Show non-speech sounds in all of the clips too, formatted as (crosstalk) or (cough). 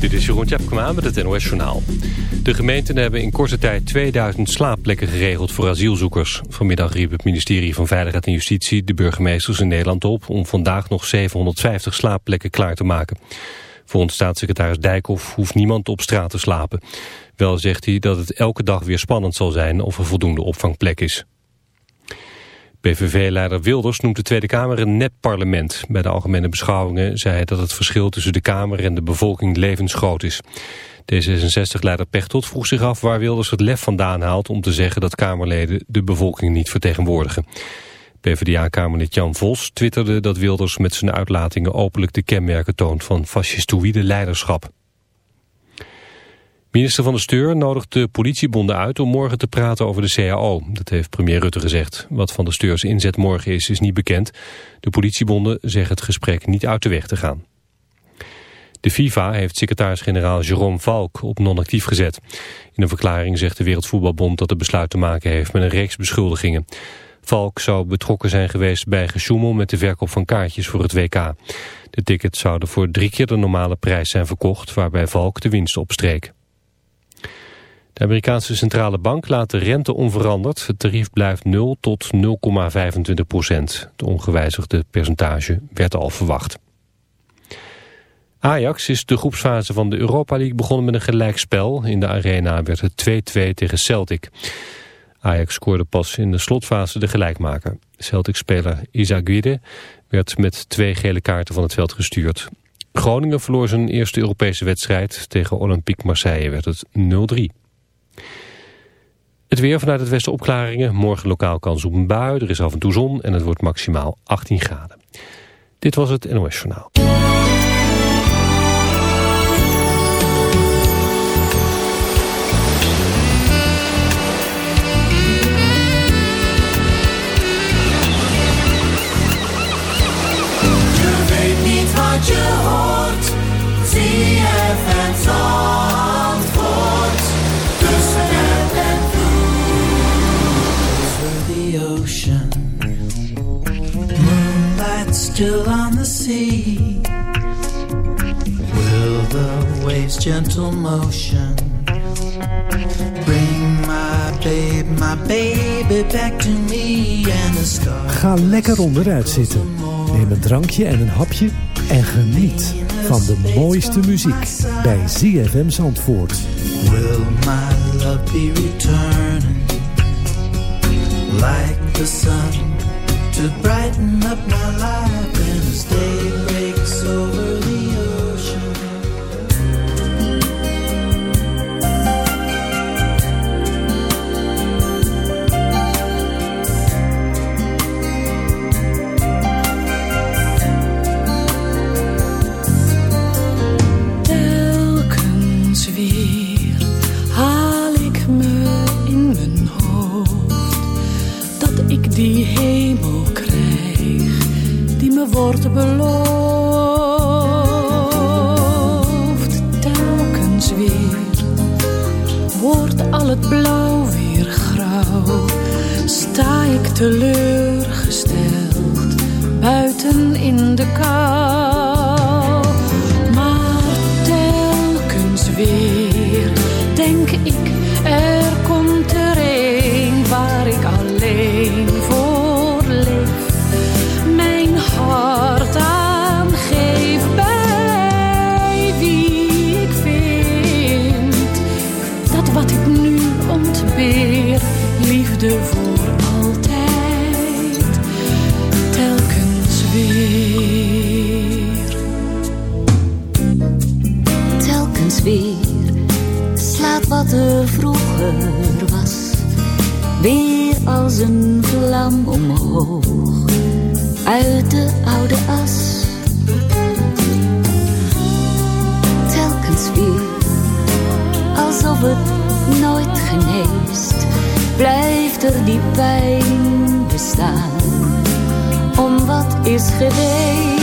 Dit is Jeroen Tjepkema met het NOS Journaal. De gemeenten hebben in korte tijd 2000 slaapplekken geregeld voor asielzoekers. Vanmiddag riep het ministerie van Veiligheid en Justitie de burgemeesters in Nederland op... om vandaag nog 750 slaapplekken klaar te maken. Volgens staatssecretaris Dijkhoff hoeft niemand op straat te slapen. Wel zegt hij dat het elke dag weer spannend zal zijn of er voldoende opvangplek is. PVV-leider Wilders noemt de Tweede Kamer een nep-parlement. Bij de algemene beschouwingen zei hij dat het verschil tussen de Kamer en de bevolking levensgroot is. D66-leider Pechtold vroeg zich af waar Wilders het lef vandaan haalt om te zeggen dat Kamerleden de bevolking niet vertegenwoordigen. PvdA-kamerlid Jan Vos twitterde dat Wilders met zijn uitlatingen openlijk de kenmerken toont van fascistoïde leiderschap. Minister van de Steur nodigt de politiebonden uit om morgen te praten over de CAO. Dat heeft premier Rutte gezegd. Wat van de Steurs inzet morgen is, is niet bekend. De politiebonden zeggen het gesprek niet uit de weg te gaan. De FIFA heeft secretaris-generaal Jerome Valk op non-actief gezet. In een verklaring zegt de Wereldvoetbalbond dat het besluit te maken heeft met een reeks beschuldigingen. Valk zou betrokken zijn geweest bij gesjoemel met de verkoop van kaartjes voor het WK. De tickets zouden voor drie keer de normale prijs zijn verkocht, waarbij Valk de winst opstreek. De Amerikaanse centrale bank laat de rente onveranderd. Het tarief blijft 0 tot 0,25 procent. Het ongewijzigde percentage werd al verwacht. Ajax is de groepsfase van de Europa League begonnen met een gelijkspel. In de arena werd het 2-2 tegen Celtic. Ajax scoorde pas in de slotfase de gelijkmaker. Celtic-speler Izaguirre werd met twee gele kaarten van het veld gestuurd. Groningen verloor zijn eerste Europese wedstrijd. Tegen Olympique Marseille werd het 0-3. Het weer vanuit het westen opklaringen. Morgen lokaal kans op een bui. Er is af en toe zon en het wordt maximaal 18 graden. Dit was het NOS Journaal. Je weet niet wat je hoort. Still on the sea. Will the waves' gentle motion bring my babe, my baby back to me and the stars? Ga lekker onderuit zitten. Neem een drankje en een hapje en geniet van de mooiste muziek bij ZFM Zandvoort. Will my love be returning like the sun to brighten up my life when this day breaks over the wordt beloofd. Telkens weer wordt al het blauw weer grauw, sta ik teleurgesteld buiten in de kou. Maar telkens weer denk ik, uit de oude as. Telkens weer alsof het nooit geneest, blijft er die pijn bestaan om wat is geweest.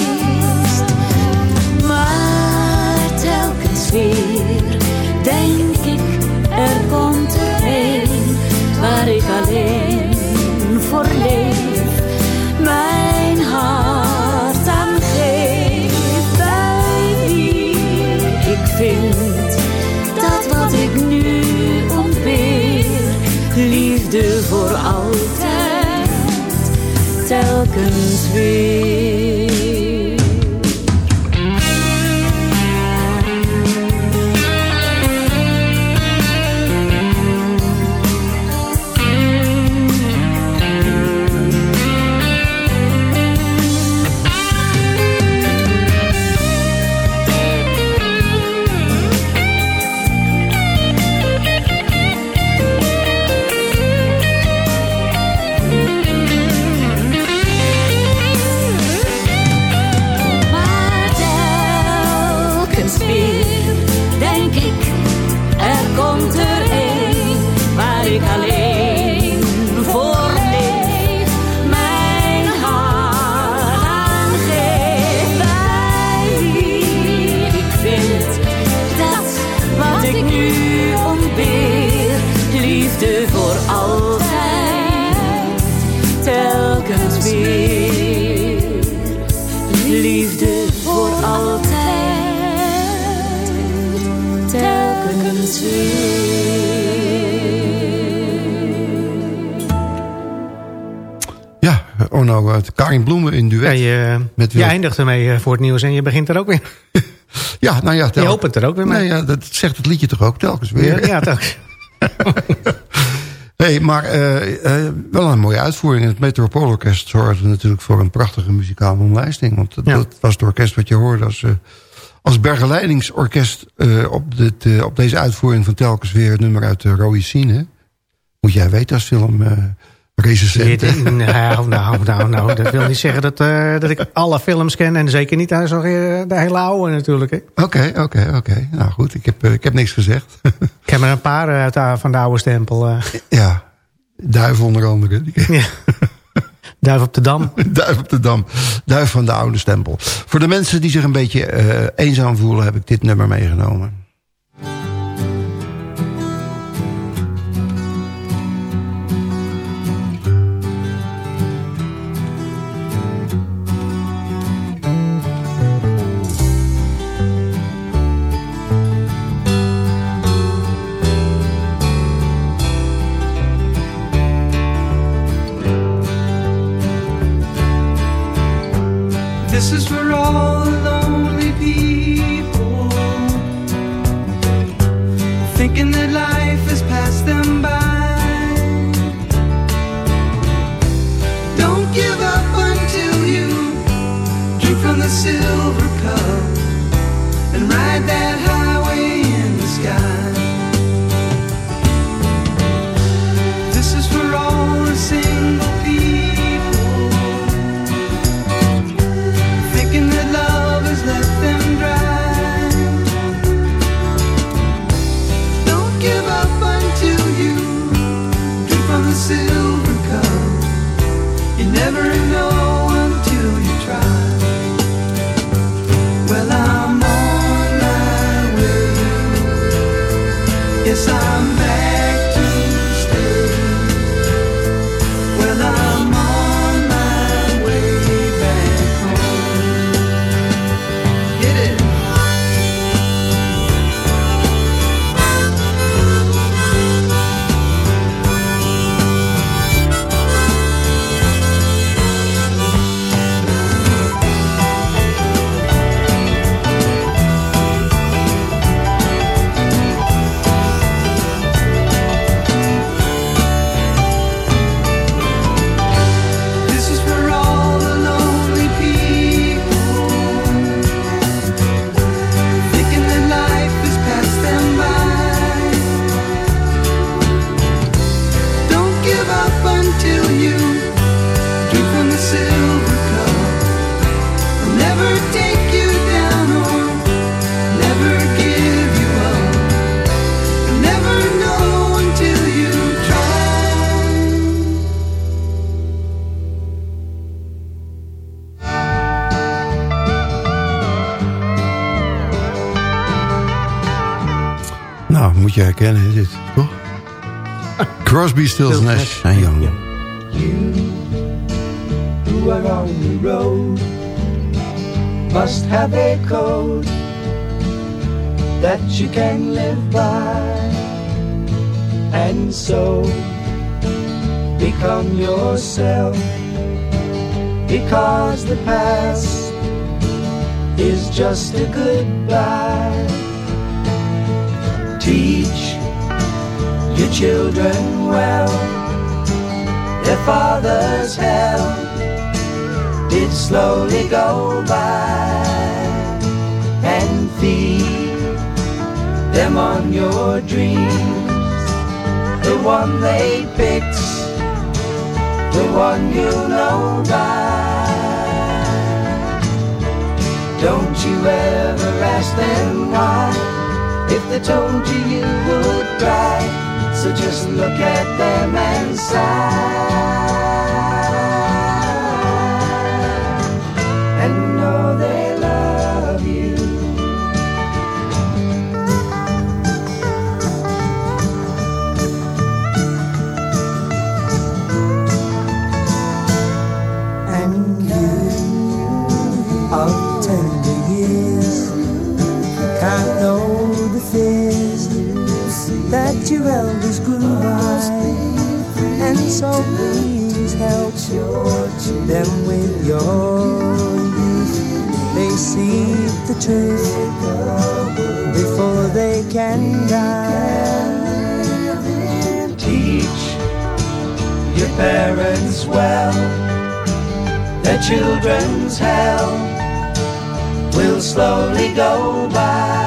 Telkens weer. Je, eindigt ermee eh, voor het nieuws en je begint er ook weer. (laughs) Ja, nou ja. tel- Je opent er ook weer mee. Nee, ja, dat zegt het liedje toch ook telkens weer. Ja, toch. (laughs) hey, maar eh, eh, wel een mooie uitvoering. Het Metropoolorkest zorgde natuurlijk voor een prachtige muzikale omlijsting. Want dat, Ja. dat was het orkest wat je hoorde als, eh, als bergeleidingsorkest op, dit, op deze uitvoering van telkens weer het nummer uit de Scene. Moet jij weten als film recensent? Nou, nou, nou, nou, dat wil niet zeggen dat, eh, dat ik alle films ken. En zeker niet zo, eh, de hele oude natuurlijk. Oké, oké, oké. Nou goed, ik heb, eh, ik heb niks gezegd. (laughs) Ik heb er een paar uit de- van de oude stempel. ja, Duif onder andere. (laughs) ja. Duif op de Dam. (laughs) Duif op de Dam. Duif van de oude stempel. Voor de mensen die zich een beetje eenzaam voelen... heb ik dit nummer meegenomen. This is for all the lonely people. Thinking that life has passed them by. Don't give up until you Drink from the silver Nou, moet je herkennen, dit, toch? Crosby, Stills, Nash en Young. You who are on the road must have a code that you can live by, and so become yourself because the past is just a goodbye. Teach your children well, their father's hell did slowly go by, and feed them on your dreams, the one they picked the one you know by. Don't you ever ask them why, if they told you you would cry. So just look at them and sigh. The fears that your elders grew by and so please help them with your youth. They see the truth before they can die. Teach your parents well their children's hell will slowly go by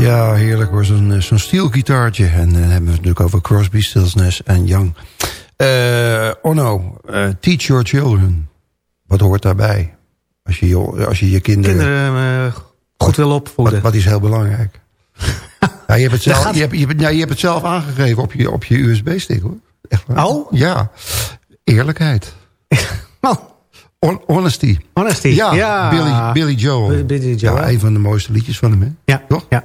Ja, heerlijk hoor. Zo'n eh, zo'n stielgitaartje. En eh, dan hebben we het natuurlijk over Crosby, Stills, Nash en Young. Eh Onno, eh, teach your children. Wat hoort daarbij? Als je je, als je, je kinderen... Kinderen eh, goed wil opvoeden. Wat, wat is heel belangrijk? (laughs) ja, je, hebt het zelf, je, hebt, je, hebt- ja, je hebt het zelf aangegeven op je, op je USB-stick hoor. Echt waar. Oh? Ja. Eerlijkheid. (laughs) Oh, Hon- honesty. honesty. Ja, ja. Billy, Billy Joel. Billy Joel. Ja, een van de mooiste liedjes van hem, hè? Ja, Toch? ja.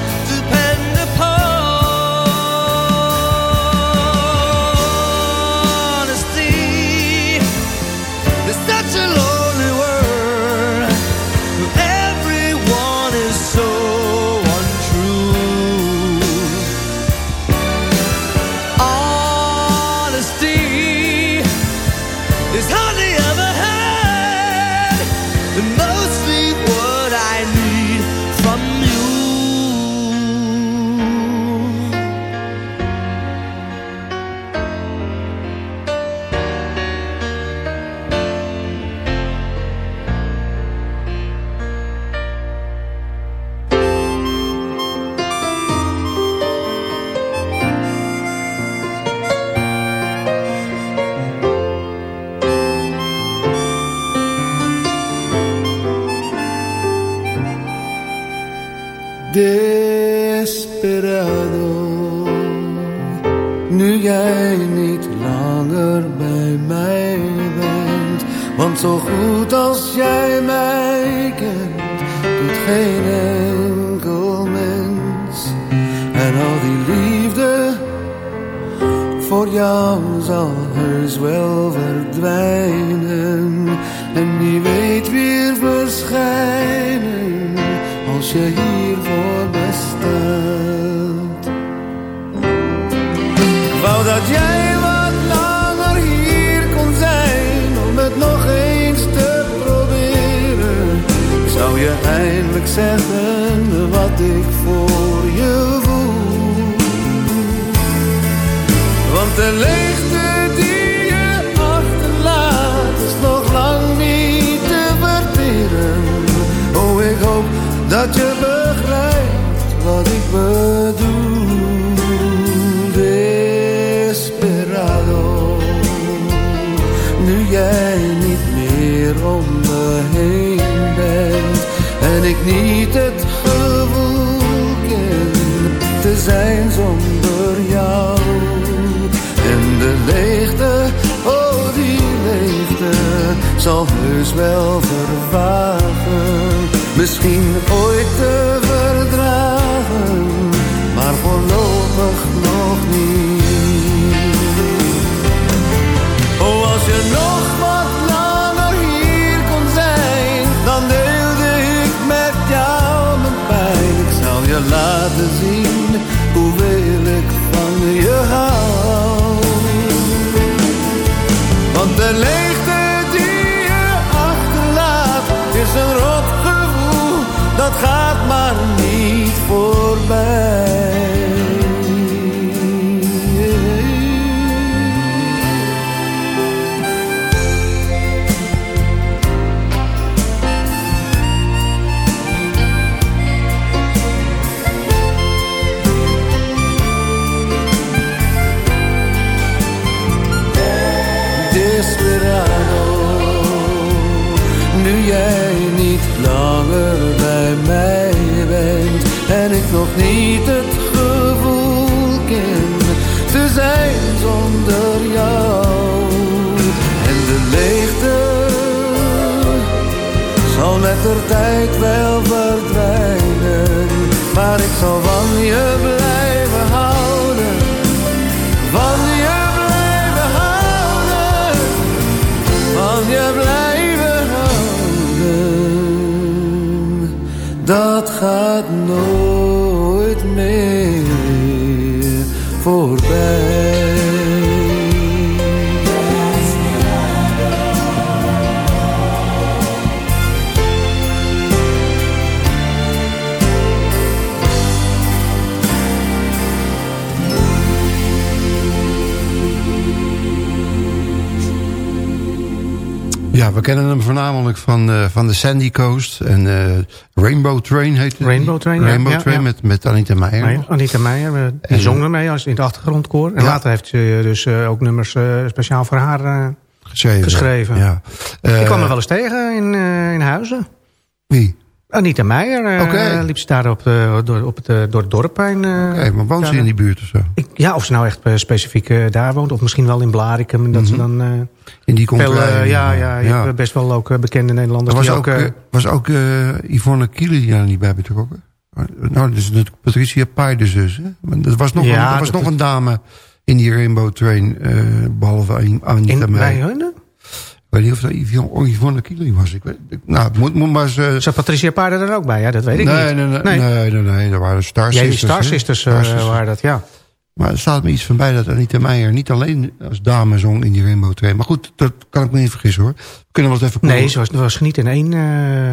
Desperado, nu jij niet langer bij mij bent. Want zo goed als jij mij kent, doet geen enkel mens. En al die liefde voor jou zal heus wel verdwijnen. En wie weet weer verschijnen als je hier eindelijk zeggen wat ik voor je voel. Want de leegte die je achterlaat is nog lang niet te verteren. Oh, ik hoop dat je begrijpt wat ik bedoel. Desperado, nu jij niet meer om me heen en ik niet het gevoel ken te zijn zonder jou. En de leegte, oh die leegte, zal heus wel vervagen. Misschien ooit te verdragen, maar voorlopig Ik zal van, eh, van de Sandy Coast. En eh, Rainbow Train heet het. Rainbow Train. Rainbow Ja, Train ja. Met, met Anita Meijer. Anita Meijer, eh, die En- zong ermee als in het achtergrondkoor. En Ja. later heeft ze dus ook nummers speciaal voor haar geschreven. geschreven. Ja. ik kwam er wel eens tegen in, in Huizen. Wie? Anita Meijer eh, Oké. liep ze daar op, de, door, op het, eh, door het dorp heen. eh, maar woont ze in die buurt of zo? ik, ja, of ze nou echt eh, specifiek eh, daar woont. Of misschien wel in Blarikum. Dat ze dan... eh, In die veel, eh, ja, ja, best wel ook eh, bekende Nederlanders. Er was die ook, ook, eh, eh, was ook eh, Yvonne Kiele daar niet bij betrokken? Nou, dat is natuurlijk Patricia Pai de zus. Hè? Er was nog, Ja, een, er was dat nog een dame in die Rainbow Train, eh, behalve An- Anita in, bij Meijer. hun? Ik weet niet of dat Yvonne, Yvonne Kiele was. Ik weet, ik- nou, het moet, moet maar eens... eh, Zat Patricia Paarden er ook bij? Ja, dat weet ik nee, niet. nee, nee, Nee. nee, nee, nee, dat waren Star Ja, die Sisters. Star hè? Sisters eh, Star Sisters. waren dat, ja. Maar er staat me iets van bij dat Anita Meijer niet alleen als dame zong in die Rainbow Train. Maar goed, dat kan ik me niet vergissen hoor. We kunnen wel eens even... Nee, ze was, was niet in één uh,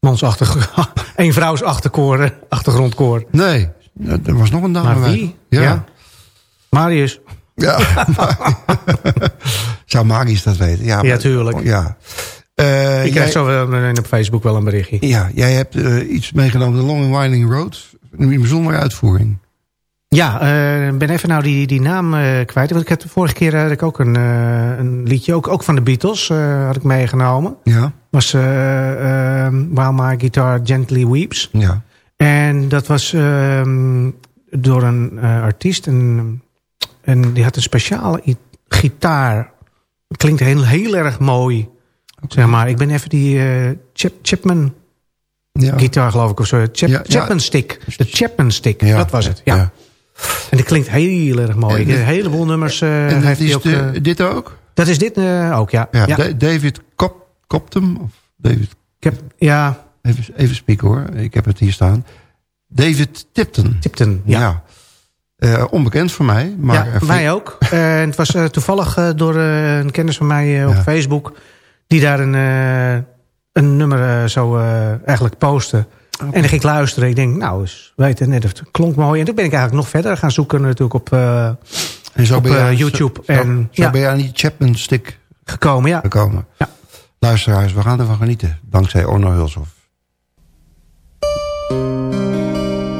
(laughs) één vrouws achtergrondkoor. Nee, er was nog een dame Maar bij. wie? Ja. Ja. Marius. Ja. (laughs) Zou Marius dat weten? Ja, Ja, maar- tuurlijk. Ja. Eh, Ik krijg zo wel op Facebook wel een berichtje. ja, jij hebt eh, iets meegenomen, de Long and Winding Road. Een bijzondere uitvoering. Ja, ik ben even nou die, die naam eh, kwijt. Want ik heb de vorige keer had ik ook een, eh, een liedje, ook, ook van de Beatles, eh, had ik meegenomen. Ja, was eh, eh, While My Guitar Gently Weeps. ja. En dat was ehm, door een eh, artiest. En, en die had een speciale gitaar. Klinkt heel, heel erg mooi. Zeg maar. Ik ben even die eh, Chap, Chapman ja. gitaar geloof ik. Of zo. Chap, Ja, ja. Chapman stick. De Chapman stick. Ja, Dat was het. Ja. En die klinkt heel erg mooi. Dit- heb een heleboel nummers eh, En dat heeft hij ook. de- eh, dit ook? dat is dit eh, ook, ja. Ja, ja. Da- David Cop, Coptum? Of David, Ik heb, ja, even, even spieken hoor, ik heb het hier staan. David Tipton. Tipton. Ja. Eh, onbekend voor mij. Maar ja, eh, mij ook. (laughs) En het was toevallig door een kennis van mij op Ja. Facebook... die daar een, een nummer zo eigenlijk postte. En dan ging ik luisteren. Ik denk, nou, eens weten, net, het klonk mooi. En toen ben ik eigenlijk nog verder gaan zoeken natuurlijk op, en zo op ben je aan- YouTube. Zo, en zo ja, ben je aan die Chapman stick gekomen, ja. gekomen. Ja. Luisteraars, we gaan ervan genieten. Dankzij Orno Hulshoff.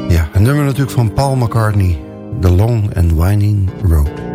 Ja, een nummer natuurlijk van Paul McCartney. The Long and Winding Road.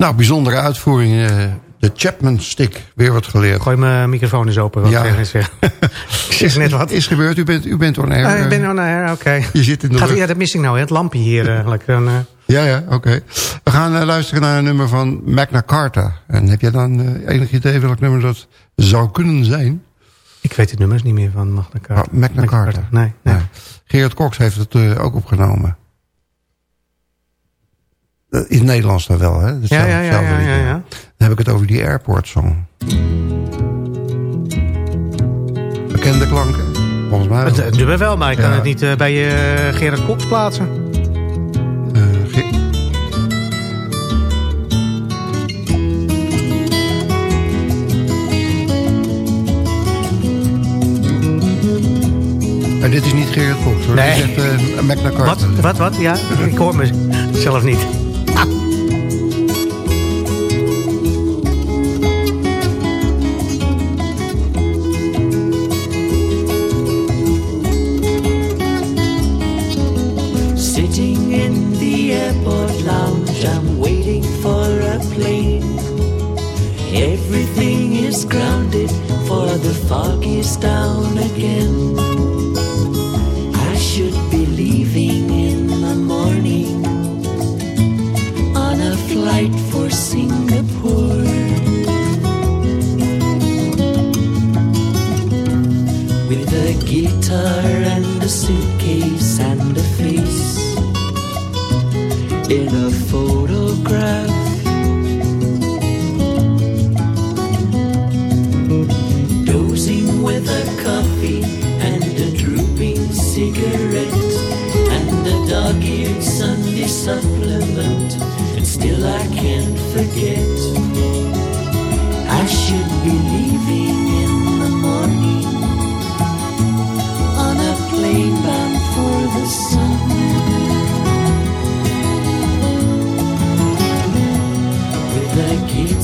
Nou, bijzondere uitvoering. eh, de Chapman Stick. Weer wat geleerd. Gooi mijn microfoon eens open. Wat Ja. (laughs) zeg net wat. Is gebeurd. U bent, u bent on air. Ah, ik ben Eh, oh, nou, oké. Je zit in de Gaat-. Ja, dat mis ik nou, hè, het lampje hier eigenlijk. Dan, eh, Ja, ja, oké. We gaan luisteren naar een nummer van Magna Carta. En heb jij dan enig idee welk nummer dat zou kunnen zijn? ik weet het nummers niet meer van Magna Carta. Oh, Magna Carta. Nee, nee. Gerard Cox heeft het ook opgenomen. Eh, in het Nederlands dan wel, hè? Ja, ja, ja, ja. Dan heb ik het over die Airport Song. Bekende klanken? Volgens mij. Het, nummer wel, maar ik kan het niet eh, bij eh, Gerard Cox plaatsen. Eh, Maar dit is niet Gerard Cox hoor. Nee. Dit is echt Magna Carta. Wat, wat, wat? Ja, ik hoor mezelf niet.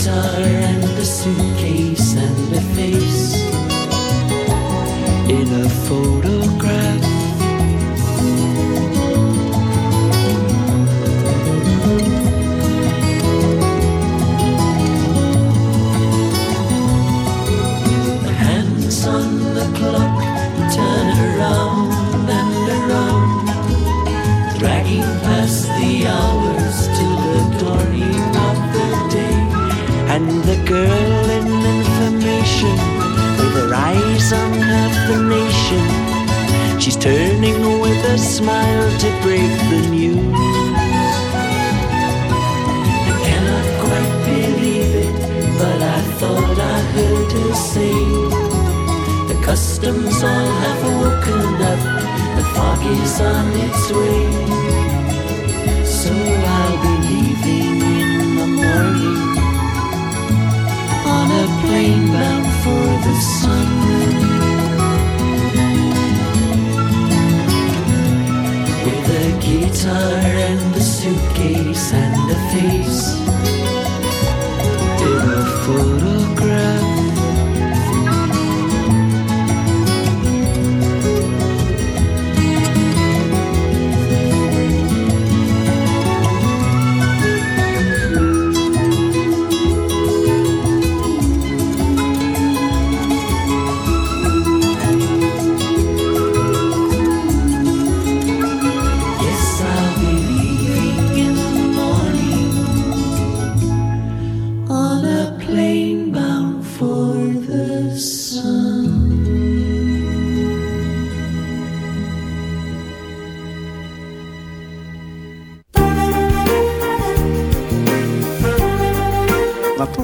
Guitar and a suitcase and a face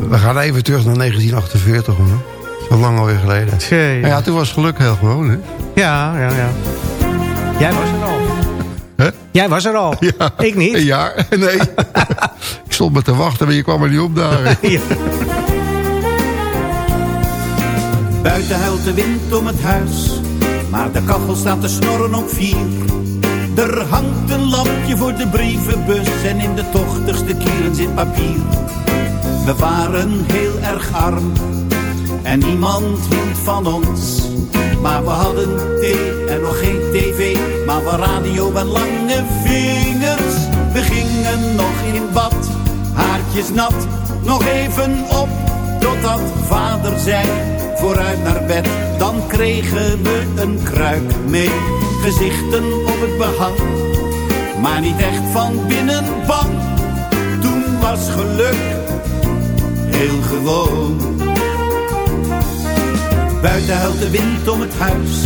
We gaan even terug naar 1948 hoor. Zo lang alweer geleden. Tjee. Maar ja, toen was geluk heel gewoon hè. Ja, ja, ja. Jij was er al. Hè? Jij was er al. (laughs) Ja. Ik niet. Een jaar? (laughs) Nee. (laughs) ik stond me te wachten, maar je kwam er niet opdagen. Ja. Buiten huilt de wind om het huis, maar de kachel staat te snorren op vier. Er hangt een lampje voor de brievenbus en in de tochtigste kieren zit papier. We waren heel erg arm en niemand hield van ons. Maar we hadden thee en nog geen tv, maar wel radio en lange vingers. We gingen nog in bad haartjes nat, nog even op, totdat vader zei, vooruit naar bed. Dan kregen we een kruik mee, gezichten op het behang, maar niet echt van binnen bang. Toen was geluk heel gewoon. Buiten huilt de wind om het huis,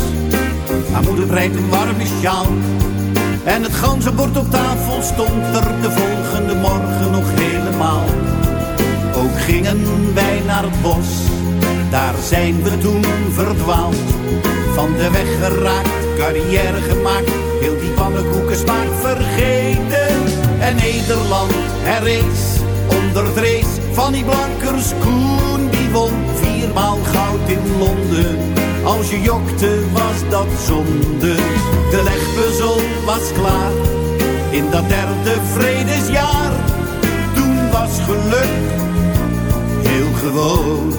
haar moeder breidt een warme sjaal. En het ganzenbord op tafel stond er de volgende morgen nog helemaal. Ook gingen wij naar het bos, daar zijn we toen verdwaald. Van de weg geraakt, carrière gemaakt, heel die pannenkoeken smaak vergeten. En Nederland herrees onder het die blankers Koen. Die won viermaal goud in Londen. Als je jokte was dat zonde. De legpuzzel was klaar in dat derde vredesjaar. Toen was geluk heel gewoon.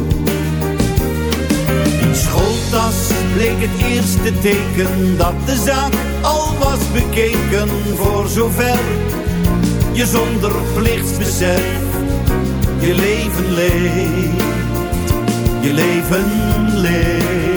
Die schooltas bleek het eerste teken dat de zaak al was bekeken voor zover je zonder plichtsbesef je leven leeft, je leven leeft.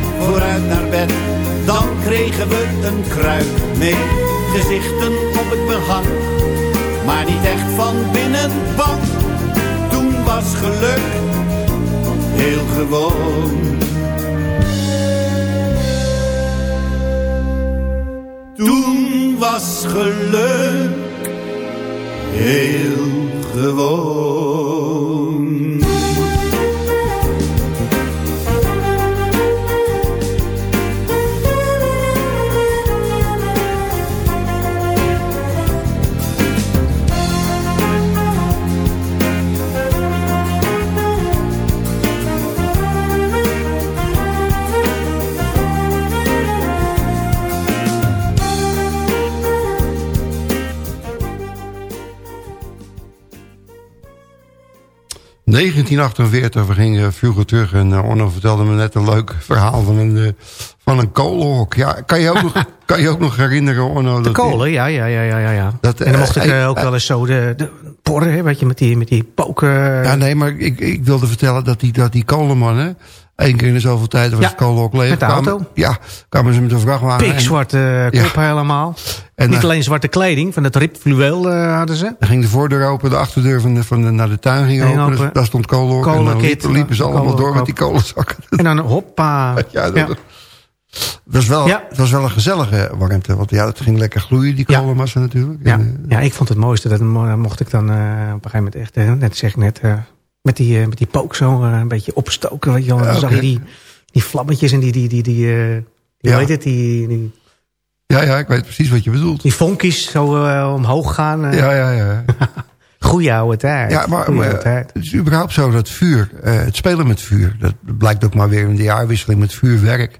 vooruit naar bed. Dan kregen we een kruik mee, gezichten op het behang. Maar niet echt van binnen bang, toen was geluk heel gewoon. Toen was geluk heel gewoon. ...1948, we gingen vroeger terug en uh, Onno vertelde me net een leuk verhaal van een, uh, van een kolenhok. Ja, kan je ook nog, (laughs) kan je ook nog herinneren, Onno? De dat kolen, ja, ja, ja, ja, ja, ja. Dat, en dan mocht ik eh, uh, ook eh, wel eens zo de, de porren, weet je, met die, met die poken. Ja, nee, maar ik, ik wilde vertellen dat die, dat die kolenman, hè... Eén keer in de zoveel tijd was Ja, het kolenhok leeg. met de kwamen- auto. Ja, kwamen ze met een vrachtwagen. en- Pikzwarte kop Ja. helemaal. En, Niet eh, alleen zwarte kleding, van het ripfluweel eh, hadden ze. Dan ging de voordeur open, de achterdeur van de, van de, naar de tuin ging open. open. Dus daar stond kolenhok. En dan liepen, liepen ze allemaal door met die kolenzakken. (laughs) En dan hoppa. (laughs) Ja, dat, Ja. Was wel, Ja. het was wel een gezellige warmte. Want ja, het ging lekker gloeien, die kolenmassa natuurlijk. Ja, En, eh, ja, ik vond het mooiste. Dat mo- mocht ik dan eh, op een gegeven moment echt, eh, net zeg ik net, eh, met, die, eh, met die pook zo eh, een beetje opstoken. Weet je wel. En dan zag je die, die vlammetjes en die, die, die, die, die Ja. heet het, die, die, ja, ja, ik weet precies wat je bedoelt. die vonkies zo omhoog gaan. eh. Ja, ja, ja. (laughs) Goeie oude tijd. Ja, maar, tijd. het is überhaupt zo dat vuur, het spelen met vuur, dat blijkt ook maar weer in de jaarwisseling met vuurwerk.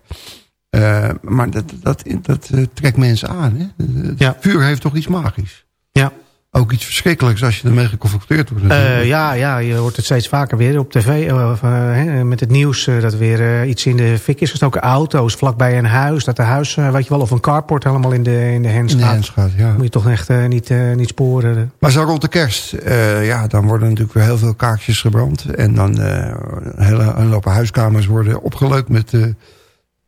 Maar dat, dat, dat trekt mensen aan. Hè? Het Ja. Vuur heeft toch iets magisch. Ja. Ook iets verschrikkelijks als je ermee geconfronteerd wordt. Eh, ja, ja, je hoort het steeds vaker weer op tv. eh, eh, met het nieuws dat weer iets in de fik is gestoken. Auto's vlakbij een huis. Dat de huis, weet je wel, of een carport helemaal in de, in de hens In de gaat. ja. Moet je toch echt niet, niet sporen. Maar zo rond de kerst, ja, dan worden natuurlijk weer heel veel kaartjes gebrand. En dan hele hoop huiskamers worden opgeleukt met,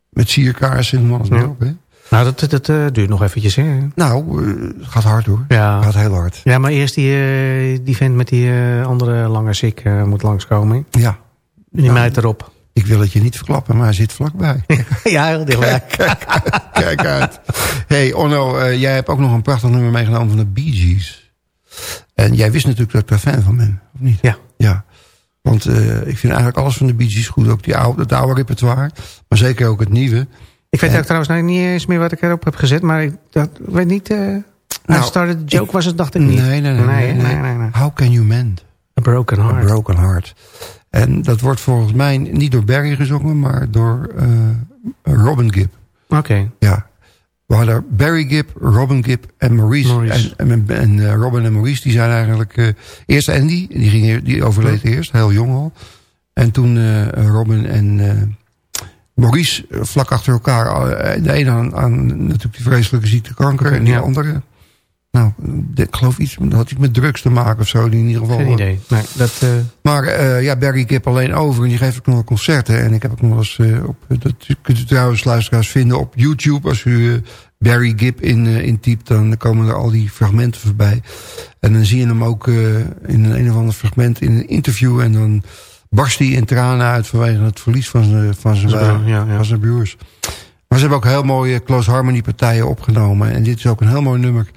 met sierkaarsen en alles Ja. op. Hè? Nou, dat, dat eh, duurt nog eventjes, hè? Nou, het gaat hard hoor. Ja. Gaat heel hard. Ja, maar eerst die, eh, die vent met die andere lange sik moet langskomen. Ja. Die Ja. meid erop. Ik wil het je niet verklappen, maar hij zit vlakbij. (laughs) ja, heel dichtbij. Kijk uit. Hey Onno, jij hebt ook nog een prachtig nummer meegenomen van de Bee Gees. En jij wist natuurlijk dat ik daar fan van ben, of niet? Ja. Ja. Want ik vind eigenlijk alles van de Bee Gees goed. Ook die oude, het oude repertoire, maar zeker ook het nieuwe. Ik weet ook trouwens nou niet eens meer wat ik erop heb gezet. Maar ik dat, weet niet... eh nou, Started the Joke was het, dacht ik niet. Nee, nee, nee. nee, nee. How can you mend? A Broken A Heart. broken heart. En dat wordt volgens mij niet door Barry gezongen, maar door eh, Robin Gibb. Oké. Ja. We hadden Barry Gibb, Robin Gibb en Maurice. Maurice. En, en, en, eh, Robin en Maurice die zijn eigenlijk... eh, eerst Andy, die, ging, die overleed eerst, heel jong al. En toen Robin en Maurice eh, vlak achter elkaar. eh, de ene aan, aan natuurlijk die vreselijke ziekte kanker. En die Ja. andere... Nou, ik geloof iets, dat had iets met drugs te maken of zo. Die in ieder geval, Geen idee. Nee, dat, eh, maar eh, ja, Barry Gibb alleen over. En die geeft ook nog concerten. En ik heb ook nog eens... eh, op, dat kunt u trouwens luisteraars vinden op YouTube. Als u eh, Barry Gibb in, eh, intypt, dan komen er al die fragmenten voorbij. En dan zie je hem ook eh, in een, een of ander fragment in een interview. En dan barst hij in tranen uit vanwege het verlies van zijn, van zijn, ja, ja. van zijn broers. Maar ze hebben ook heel mooie Close Harmony partijen opgenomen. En dit is ook een heel mooi nummer.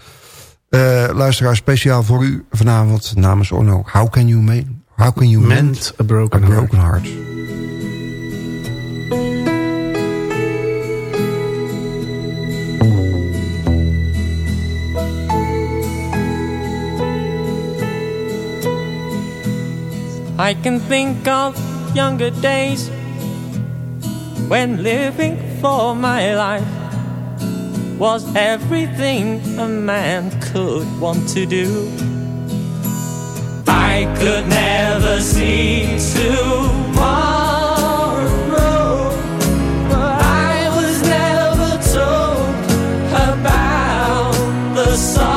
Eh luisteraar, speciaal voor u vanavond namens Orno. How can you, make, how can you mend a Broken a Heart. broken heart? I can think of younger days when living for my life was everything a man could want to do. I could never see tomorrow, I was never told about the.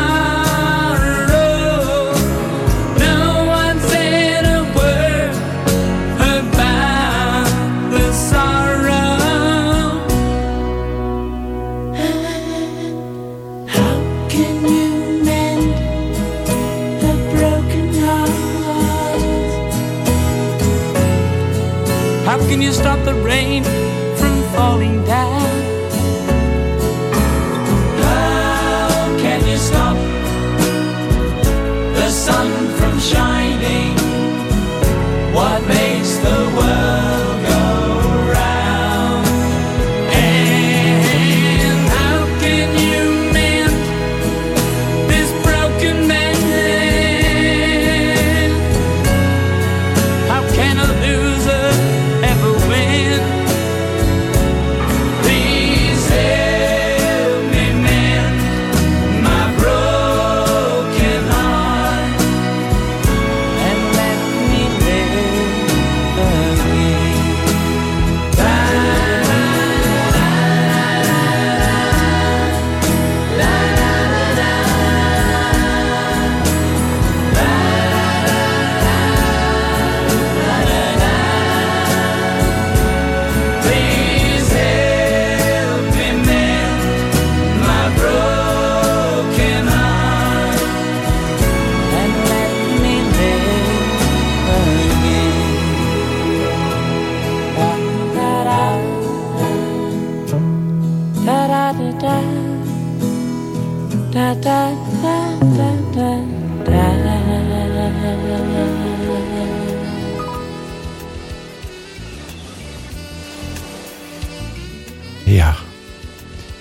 Ja.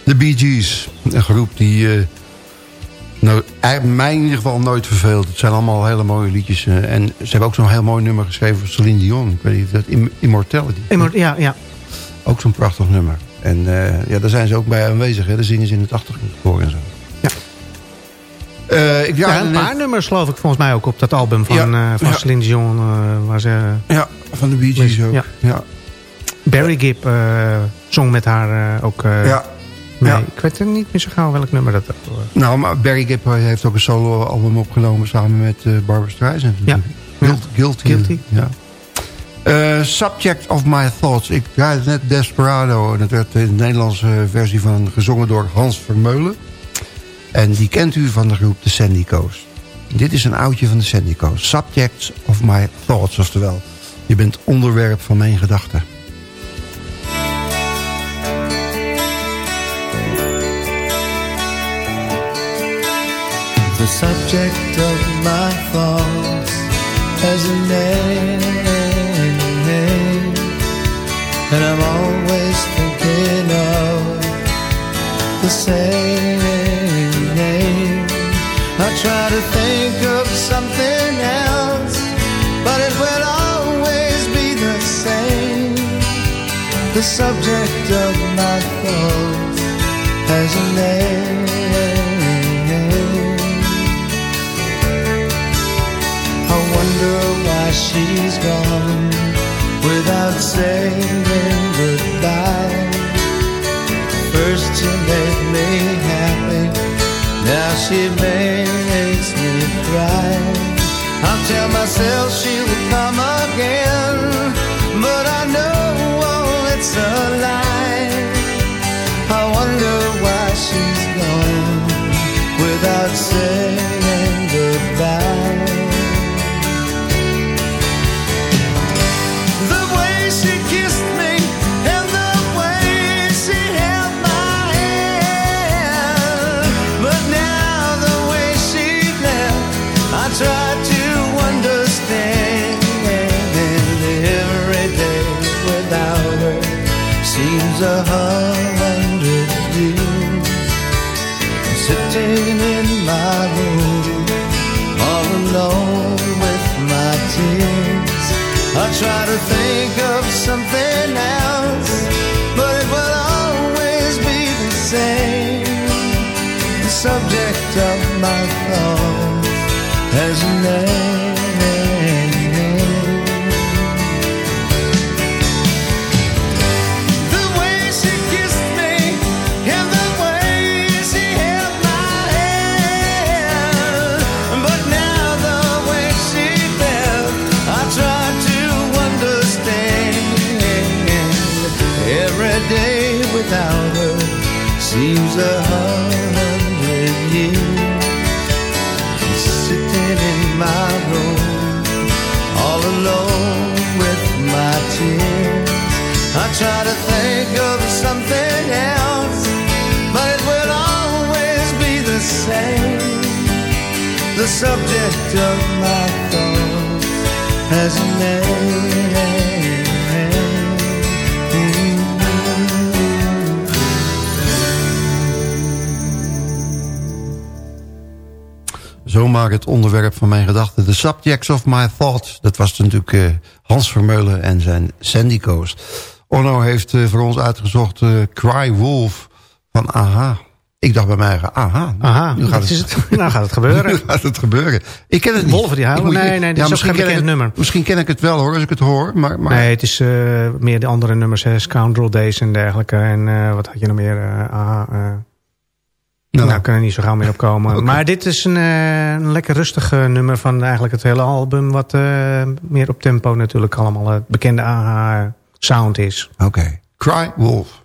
De Bee Gees. Een groep die... eh, nou, eigenlijk mij in ieder geval nooit verveelt. Het zijn allemaal hele mooie liedjes. eh, en ze hebben ook zo'n heel mooi nummer geschreven voor Celine Dion. Ik weet niet of dat Im- Immortality. Immort- ja, ja. Ook zo'n prachtig nummer. En eh, ja, daar zijn ze ook bij aanwezig. Hè. Daar zingen ze in het achtergrondkoor en zo. Ja. Eh, ik Ja, een net- paar nummers geloof ik volgens mij ook op dat album van, Ja, eh van ja. Celine Dion. eh, waar ze, Ja, van de Bee Gees ook. Ja. Ja. Barry Gibb eh, zong met haar eh, ook eh, Ja. Ja. Ik weet niet meer zo gauw welk nummer dat was. Nou, maar Barry Gibb heeft ook een solo-album opgenomen samen met eh Barbara Streisand. Ja. Guilt, Guilty. Guilty. Ja. Eh, Subject of My Thoughts. Ik draaide net Desperado. En dat werd in de Nederlandse versie van gezongen door Hans Vermeulen. En die kent u van de groep de Sandy Coast. Dit is een oudje van de Sandy Coast. Subject of My Thoughts, oftewel. Je bent onderwerp van mijn gedachten. The subject of my thoughts has a name, and I'm always thinking of the same name. I try to think of something else, but it will always be the same. The subject of my thoughts has a name. Wonder why she's gone without saying goodbye. First she made me happy, now she makes me cry. I'll tell myself she will come again, but I know it's a lie. Subject of my thoughts has a het onderwerp van mijn gedachten. The subjects of my thoughts. Dat was natuurlijk eh, Hans Vermeulen en zijn Sandy Coast. Onno heeft eh, voor ons uitgezocht eh, Cry Wolf van AHA. Ik dacht bij mij, aha, Aha, nu gaat dat het, is het. (laughs) Nou gaat het gebeuren. nu gaat het gebeuren. Ik ken het niet. Wolven die huilen? Nee, nee, dit is misschien geen ken ik het- nummer. Misschien ken ik het wel hoor, als ik het hoor. Maar, maar Nee, het is eh, meer de andere nummers, hè, Scoundrel Days en dergelijke. En eh, wat had je nog meer? eh aha, Nou. nou, kan er niet zo gauw meer op komen. (laughs) Maar dit is een, een lekker rustig nummer van eigenlijk het hele album. Wat meer op tempo natuurlijk allemaal het bekende AHA sound is. Oké, Cry Wolf.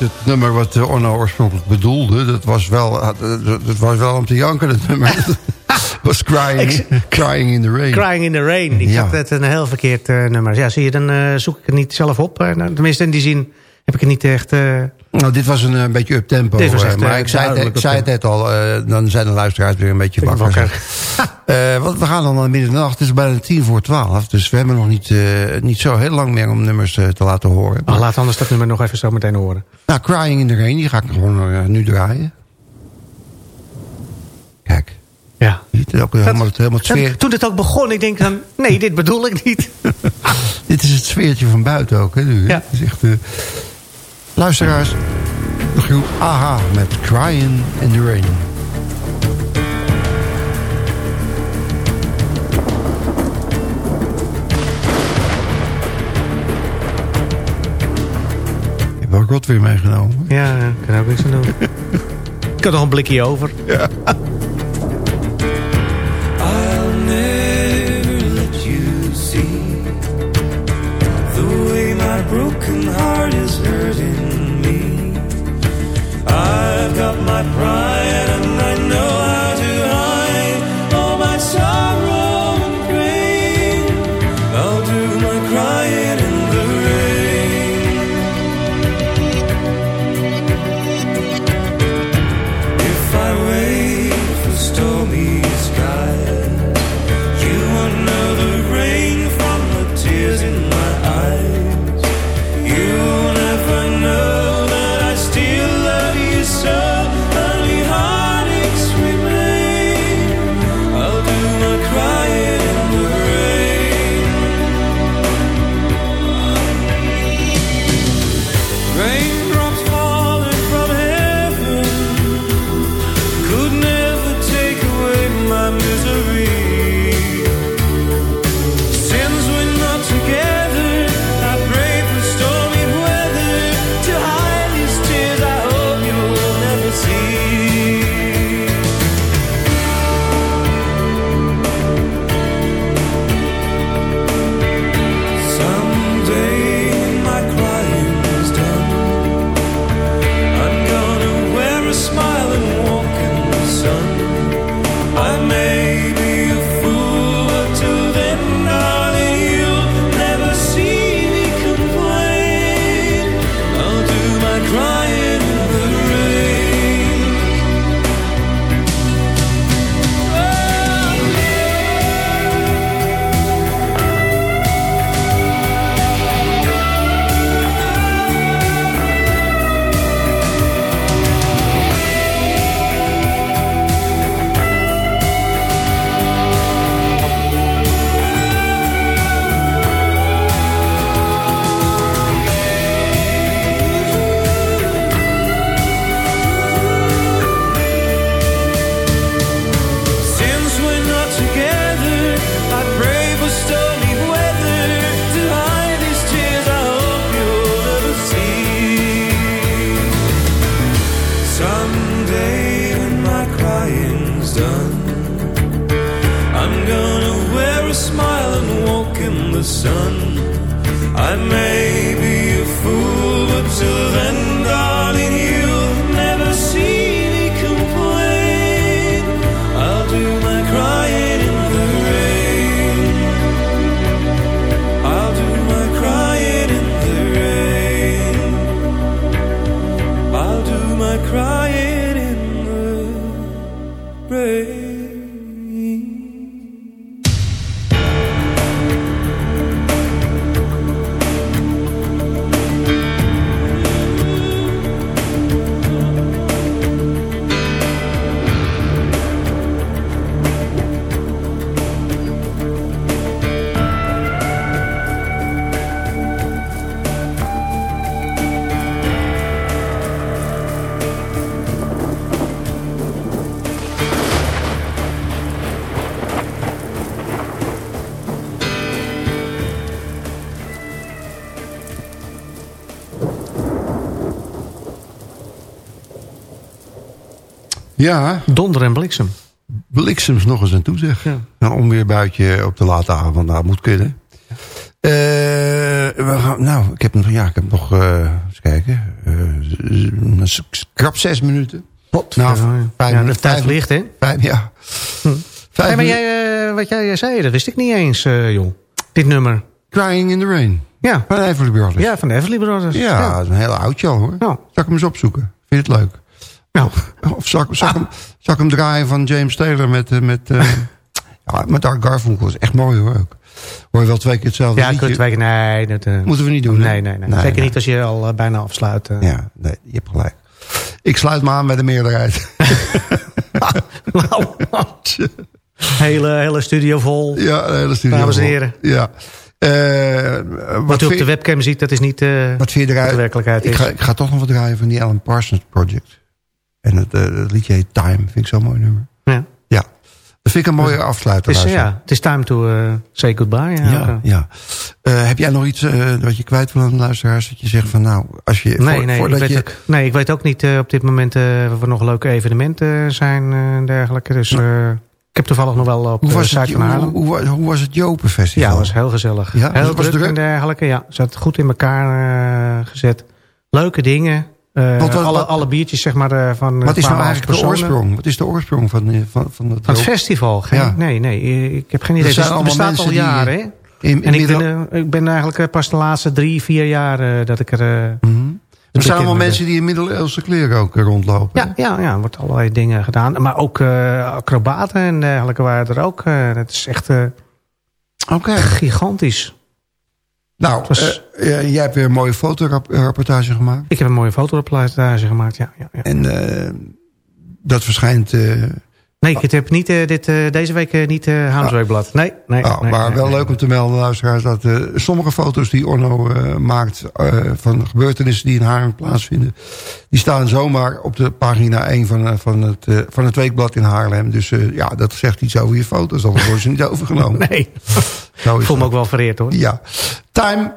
Niet het nummer wat uh, Orno oorspronkelijk bedoelde. Dat was wel, uh, dat was wel om te janken, het nummer. (laughs) was crying, crying in the Rain. Crying in the Rain. Ik Ja. het een heel verkeerd eh, nummer. Ja, zie je, dan eh, zoek ik het niet zelf op. Eh, nou, tenminste, in die zin heb ik het niet echt... eh, Nou, dit was een, eh, beetje up-tempo. Dit was eh, echt, maar eh, ik zei, het, ik zei het net al, dan zijn de luisteraars weer een beetje wakker. wakker. (laughs) Want we gaan dan naar middernacht, het is bijna tien voor twaalf. Dus we hebben nog niet, niet zo heel lang meer om nummers te laten horen. oh, laat anders dat nummer nog even zo meteen horen. Nou, Crying in the Rain, die ga ik gewoon nu draaien. Kijk. Ja. Het ook helemaal, het, helemaal het Dat- sfeer. toen het ook begon, ik denk dan... Nee, dit bedoel ik niet. (laughs) Dit is het sfeertje van buiten ook, hè, nu. Ja. Het is echt, luisteraars, de groep AHA met Crying in the Rain. Ik heb ook rot weer meegenomen. Ja, ik kan ook niks aan doen. ik had nog een blikje over. Ja. Ja, Donder en bliksem. bliksems nog eens aan toe zeg. Ja. Een onweerbuitje op de late avond, nou moet kunnen. Eh, we gaan, nou, ik heb, nog- ja, ik heb nog, eh, eens kijken. Uh, krap zes minuten. Wat? Nou, vijf, ja, de tijd vliegt, hè? Vijf, ja. Hm. Hey, maar jij, uh, wat jij zei, dat wist ik niet eens, uh, joh. Dit nummer. Crying in the Rain. Ja. Van de Everly Brothers. Ja, van de Everly Brothers. Ja, ja. dat is een hele oudje al, hoor. Ja. Zal ik hem eens opzoeken? Vind je het leuk? Nou. Of zal, zal, ah. ik hem, ik hem draaien van James Taylor met... met (laughs) ja, met Art Garfunkel. is echt mooi, hoor. Ook. Hoor je wel twee keer hetzelfde Ja, liedje? twee keer. Nee, dat... Uh, Moeten we niet doen, nee, nee, nee, nee. Zeker nee. niet als je al uh, bijna afsluit. Uh. Ja, nee, je hebt gelijk. Ik sluit me aan bij de meerderheid. (laughs) hele, hele studio vol. Ja, de hele studio Dames en heren. Ja. Wat, wat u op de webcam ziet, dat is niet wat de werkelijkheid ik is. Ga, ik ga toch nog wat draaien van die Alan Parsons Project. En het, uh, het liedje heet Time. Vind ik zo'n mooi nummer. Ja. Ja. Dat vind ik een mooie dus, afsluiter. Het is, ja, het is time to uh, say goodbye. Ja, ja. ja. Uh, heb jij nog iets uh, wat je kwijt wil aan de luisteraars? Dat je zegt van nou, als je... Nee, voor, nee, ik, weet ook, nee ik weet ook niet op dit moment of er nog leuke evenementen zijn en dergelijke. Dus ik heb toevallig nog wel op hoe was de site het, van Haarlem. Hoe, hoe, hoe was het Jopen Festival? Ja, het was heel gezellig. Ja, heel was druk, druk en dergelijke. Ja, zat goed in elkaar gezet. Leuke dingen. Uh, wat, wat, alle, wat, alle biertjes zeg maar uh, van Wat is nou eigenlijk de oorsprong? Wat is de oorsprong van, van, van het, van het festival? Geen, ja. Nee, nee, ik heb geen idee. Het bestaat al jaren. In, in en ik ben, uh, ik ben eigenlijk pas de laatste drie, vier jaar dat ik er... Mm -hmm. Er zijn allemaal mensen die in middeleeuwse kleren ook rondlopen. Ja, ja, ja er wordt allerlei dingen gedaan. Maar ook acrobaten en dergelijke waren er ook. dat is echt okay. gigantisch. Nou, was... uh, jij hebt weer een mooie fotorapportage gemaakt. Ik heb een mooie fotorapportage gemaakt, ja. ja, ja. En uh, dat verschijnt... Nee, ik heb niet, dit, deze week niet uh, Haamsweekblad. Ah. Nee, nee, oh, nee, Maar nee, wel nee. leuk om te melden, luisteraars... dat sommige foto's die Orno maakt... van gebeurtenissen die in Haarlem plaatsvinden... die staan zomaar op de pagina 1 van, van, het, van het weekblad in Haarlem. Dus ja, dat zegt iets over je foto's. Dan worden ze niet (laughs) overgenomen. Nee, ik voel me ook wel vereerd hoor. Ja. Time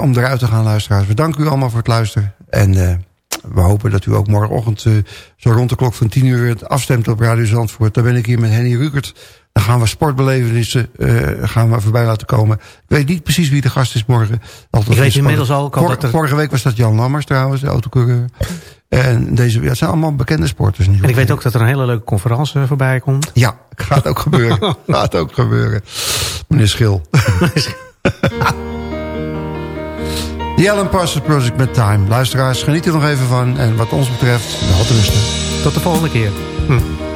om eruit te gaan, luisteraars. We danken u allemaal voor het luisteren. En we hopen dat u ook morgenochtend uh, zo rond de klok van 10 uur afstemt op Radio Zandvoort. Dan ben ik hier met Henny Rukert. Dan gaan we sportbelevenissen gaan we voorbij laten komen. Ik weet niet precies wie de gast is morgen. Altijd ik weet inmiddels al. Vor, dat er... Vorige week was dat Jan Lammers trouwens, de autocoureur. En deze, ja, het zijn allemaal bekende sporters. En ik weet ook dat er een hele leuke conferentie voorbij komt. Ja, gaat ook gebeuren. (laughs) gaat ook gebeuren. Meneer Schil. (laughs) The Alan Parsons Project met Time. Luisteraars, geniet er nog even van. En wat ons betreft, wel rusten. Tot de volgende keer. Hm.